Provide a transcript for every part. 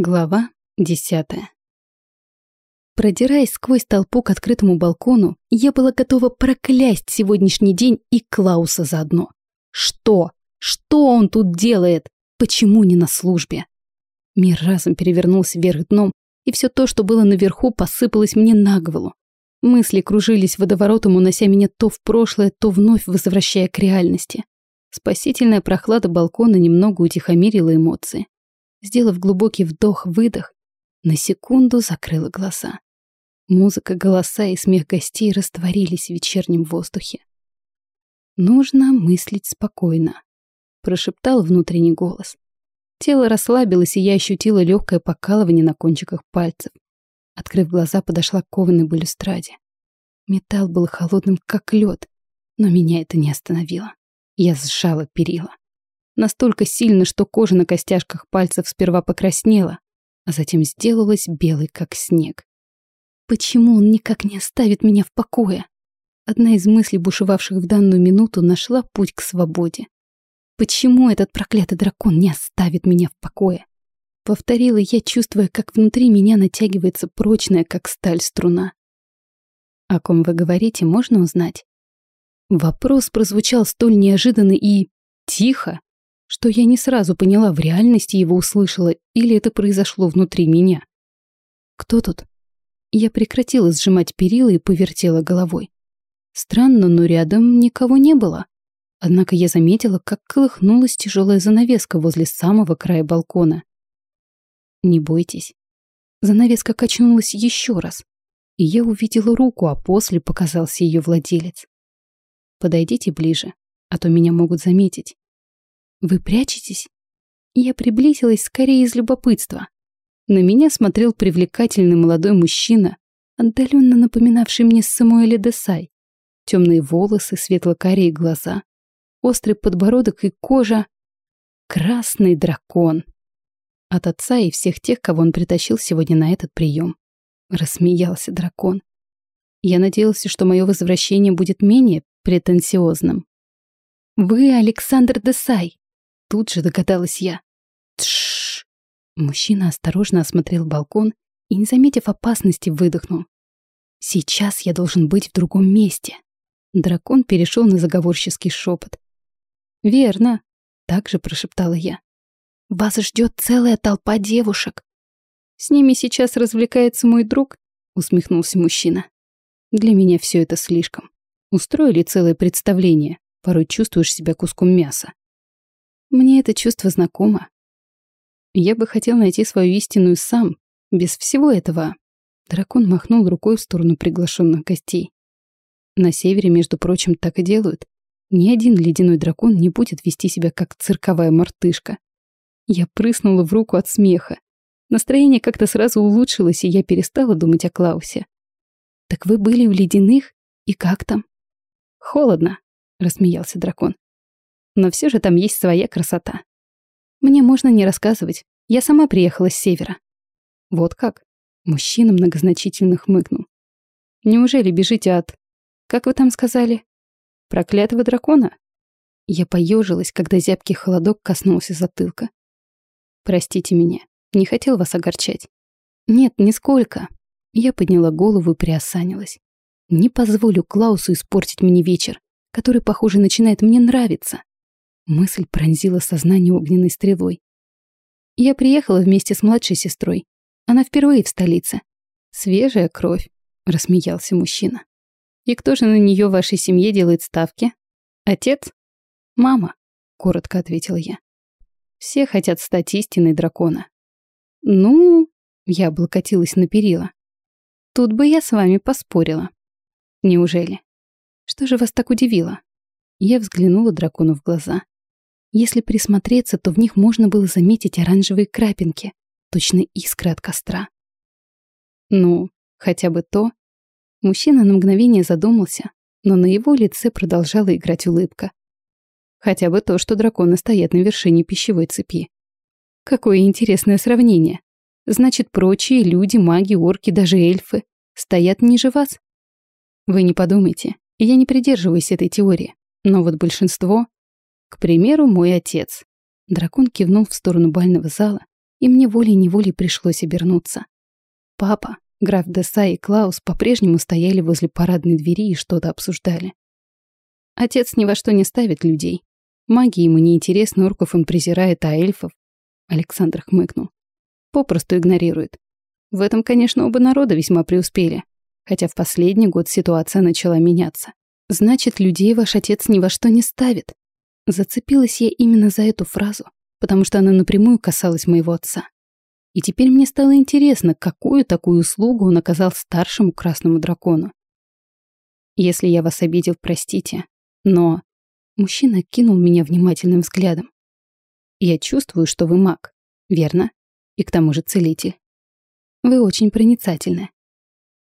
Глава десятая. Продираясь сквозь толпу к открытому балкону, я была готова проклясть сегодняшний день и Клауса заодно. Что? Что он тут делает? Почему не на службе? Мир разом перевернулся вверх дном, и все то, что было наверху, посыпалось мне на голову. Мысли кружились водоворотом, унося меня то в прошлое, то вновь возвращая к реальности. Спасительная прохлада балкона немного утихомирила эмоции. Сделав глубокий вдох-выдох, на секунду закрыла глаза. Музыка, голоса и смех гостей растворились в вечернем воздухе. «Нужно мыслить спокойно», — прошептал внутренний голос. Тело расслабилось, и я ощутила легкое покалывание на кончиках пальцев. Открыв глаза, подошла к кованой балюстраде. Металл был холодным, как лед, но меня это не остановило. Я сжала перила. Настолько сильно, что кожа на костяшках пальцев сперва покраснела, а затем сделалась белой, как снег. Почему он никак не оставит меня в покое? Одна из мыслей, бушевавших в данную минуту, нашла путь к свободе. Почему этот проклятый дракон не оставит меня в покое? Повторила я, чувствуя, как внутри меня натягивается прочная, как сталь, струна. О ком вы говорите, можно узнать? Вопрос прозвучал столь неожиданно и... тихо, что я не сразу поняла, в реальности его услышала или это произошло внутри меня. «Кто тут?» Я прекратила сжимать перила и повертела головой. Странно, но рядом никого не было. Однако я заметила, как колыхнулась тяжелая занавеска возле самого края балкона. «Не бойтесь». Занавеска качнулась еще раз, и я увидела руку, а после показался ее владелец. «Подойдите ближе, а то меня могут заметить». «Вы прячетесь?» Я приблизилась скорее из любопытства. На меня смотрел привлекательный молодой мужчина, отдаленно напоминавший мне Самуэля Десай. Темные волосы, светло-карие глаза, острый подбородок и кожа. Красный дракон. От отца и всех тех, кого он притащил сегодня на этот прием. Рассмеялся дракон. Я надеялся, что мое возвращение будет менее претенциозным. «Вы Александр Десай», Тут же догадалась я. Тш. Мужчина осторожно осмотрел балкон и, не заметив опасности, выдохнул. Сейчас я должен быть в другом месте. Дракон перешел на заговорческий шепот. Верно, также прошептала я. Вас ждет целая толпа девушек. С ними сейчас развлекается мой друг, усмехнулся мужчина. Для меня все это слишком. Устроили целое представление. Порой чувствуешь себя куском мяса. Мне это чувство знакомо. Я бы хотел найти свою истинную сам, без всего этого. Дракон махнул рукой в сторону приглашенных гостей. На севере, между прочим, так и делают. Ни один ледяной дракон не будет вести себя как цирковая мартышка. Я прыснула в руку от смеха. Настроение как-то сразу улучшилось, и я перестала думать о Клаусе. «Так вы были в ледяных? И как там?» «Холодно», — рассмеялся дракон но все же там есть своя красота. Мне можно не рассказывать, я сама приехала с севера. Вот как? Мужчина многозначительно хмыкнул. Неужели бежите от... Как вы там сказали? Проклятого дракона? Я поежилась, когда зябкий холодок коснулся затылка. Простите меня, не хотел вас огорчать. Нет, нисколько. Я подняла голову и приосанилась. Не позволю Клаусу испортить мне вечер, который, похоже, начинает мне нравиться. Мысль пронзила сознание огненной стрелой. Я приехала вместе с младшей сестрой. Она впервые в столице. Свежая кровь, рассмеялся мужчина. И кто же на нее в вашей семье делает ставки? Отец? Мама, коротко ответила я. Все хотят стать истиной дракона. Ну, я облокотилась на перила. Тут бы я с вами поспорила. Неужели? Что же вас так удивило? Я взглянула дракону в глаза. Если присмотреться, то в них можно было заметить оранжевые крапинки, точно искры от костра. Ну, хотя бы то. Мужчина на мгновение задумался, но на его лице продолжала играть улыбка. Хотя бы то, что драконы стоят на вершине пищевой цепи. Какое интересное сравнение. Значит, прочие люди, маги, орки, даже эльфы стоят ниже вас? Вы не подумайте, я не придерживаюсь этой теории, но вот большинство к примеру, мой отец. Дракон кивнул в сторону бального зала, и мне волей-неволей пришлось обернуться. Папа, граф Деса и Клаус по-прежнему стояли возле парадной двери и что-то обсуждали. Отец ни во что не ставит людей. Магия ему не интересна, орков он презирает, а эльфов... Александр хмыкнул. Попросту игнорирует. В этом, конечно, оба народа весьма преуспели. Хотя в последний год ситуация начала меняться. Значит, людей ваш отец ни во что не ставит. Зацепилась я именно за эту фразу, потому что она напрямую касалась моего отца. И теперь мне стало интересно, какую такую услугу он оказал старшему красному дракону. Если я вас обидел, простите, но... Мужчина кинул меня внимательным взглядом. Я чувствую, что вы маг, верно? И к тому же целитель. Вы очень проницательны.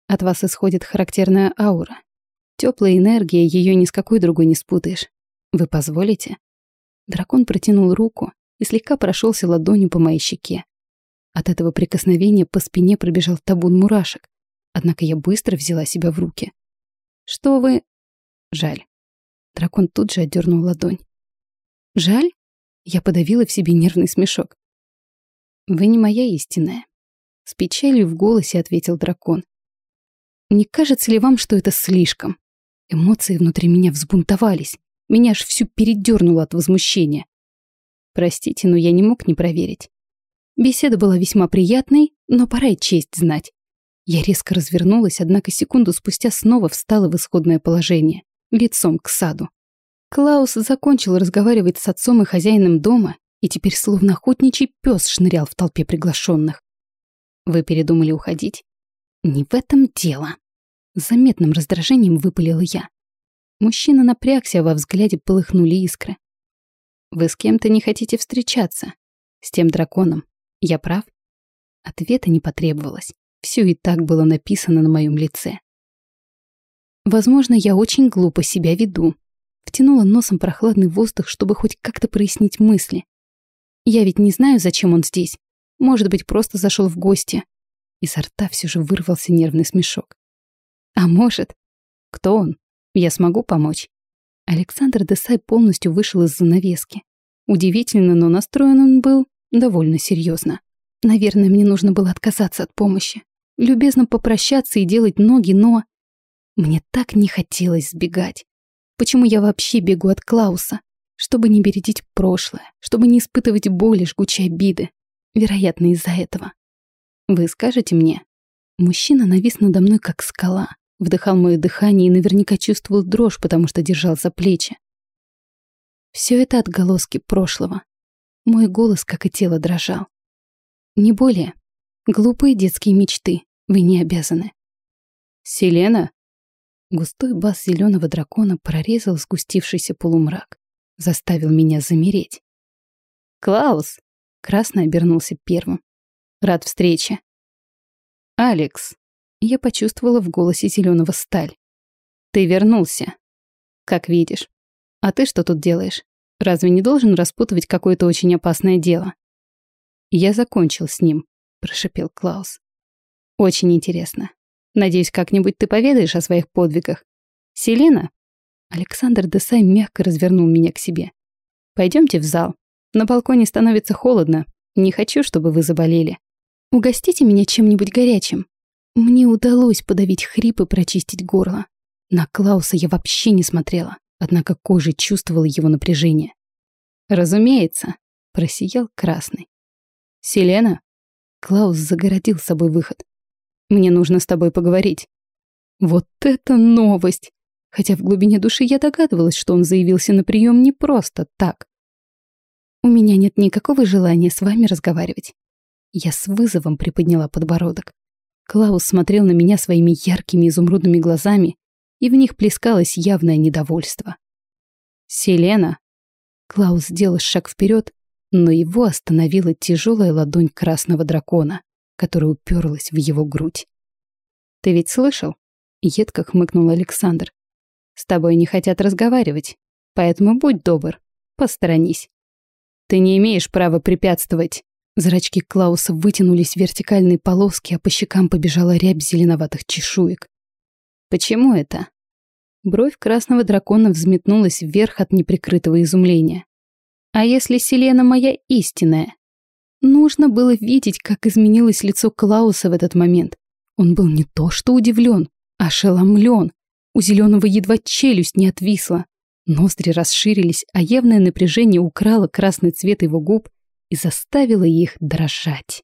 От вас исходит характерная аура. Теплая энергия, ее ни с какой другой не спутаешь. Вы позволите? Дракон протянул руку и слегка прошелся ладонью по моей щеке. От этого прикосновения по спине пробежал табун мурашек, однако я быстро взяла себя в руки. «Что вы...» «Жаль». Дракон тут же отдернул ладонь. «Жаль?» Я подавила в себе нервный смешок. «Вы не моя истинная», — с печалью в голосе ответил дракон. «Не кажется ли вам, что это слишком?» Эмоции внутри меня взбунтовались. Меня аж всю передернуло от возмущения. Простите, но я не мог не проверить. Беседа была весьма приятной, но пора и честь знать. Я резко развернулась, однако секунду спустя снова встала в исходное положение, лицом к саду. Клаус закончил разговаривать с отцом и хозяином дома и теперь словно охотничий пес шнырял в толпе приглашенных. Вы передумали уходить? Не в этом дело. Заметным раздражением выпалила я. Мужчина напрягся, во взгляде полыхнули искры. Вы с кем-то не хотите встречаться? С тем драконом? Я прав? Ответа не потребовалось. Все и так было написано на моем лице. Возможно, я очень глупо себя веду. Втянула носом прохладный воздух, чтобы хоть как-то прояснить мысли. Я ведь не знаю, зачем он здесь. Может быть, просто зашел в гости. Из рта все же вырвался нервный смешок. А может... Кто он? Я смогу помочь. Александр Десай полностью вышел из занавески. Удивительно, но настроен он был довольно серьезно. Наверное, мне нужно было отказаться от помощи любезно попрощаться и делать ноги, но... Мне так не хотелось сбегать. Почему я вообще бегу от Клауса? Чтобы не бередить прошлое, чтобы не испытывать боли, жгучей обиды. Вероятно, из-за этого. Вы скажете мне? Мужчина навис надо мной, как скала. Вдыхал мое дыхание и наверняка чувствовал дрожь, потому что держал за плечи. Все это отголоски прошлого. Мой голос, как и тело, дрожал. Не более. Глупые детские мечты. Вы не обязаны. Селена? Густой бас зеленого дракона прорезал сгустившийся полумрак. Заставил меня замереть. Клаус! Красный обернулся первым. Рад встрече. Алекс. Я почувствовала в голосе зеленого сталь. Ты вернулся. Как видишь. А ты что тут делаешь? Разве не должен распутывать какое-то очень опасное дело? Я закончил с ним, прошипел Клаус. Очень интересно. Надеюсь, как-нибудь ты поведаешь о своих подвигах. Селена? Александр Десай мягко развернул меня к себе. Пойдемте в зал. На балконе становится холодно. Не хочу, чтобы вы заболели. Угостите меня чем-нибудь горячим. Мне удалось подавить хрип и прочистить горло. На Клауса я вообще не смотрела, однако кожей чувствовала его напряжение. «Разумеется», — просиял красный. «Селена?» Клаус загородил собой выход. Мне нужно с тобой поговорить». Вот это новость! Хотя в глубине души я догадывалась, что он заявился на прием не просто так. У меня нет никакого желания с вами разговаривать. Я с вызовом приподняла подбородок. Клаус смотрел на меня своими яркими изумрудными глазами, и в них плескалось явное недовольство. «Селена!» Клаус сделал шаг вперед, но его остановила тяжелая ладонь красного дракона которая уперлась в его грудь. «Ты ведь слышал?» — едко хмыкнул Александр. «С тобой не хотят разговаривать, поэтому будь добр, посторонись. Ты не имеешь права препятствовать». Зрачки Клауса вытянулись в вертикальные полоски, а по щекам побежала рябь зеленоватых чешуек. «Почему это?» Бровь красного дракона взметнулась вверх от неприкрытого изумления. «А если Селена моя истинная?» Нужно было видеть, как изменилось лицо Клауса в этот момент. Он был не то что удивлен, а ошеломлен. У зеленого едва челюсть не отвисла. Ноздри расширились, а явное напряжение украло красный цвет его губ и заставило их дрожать.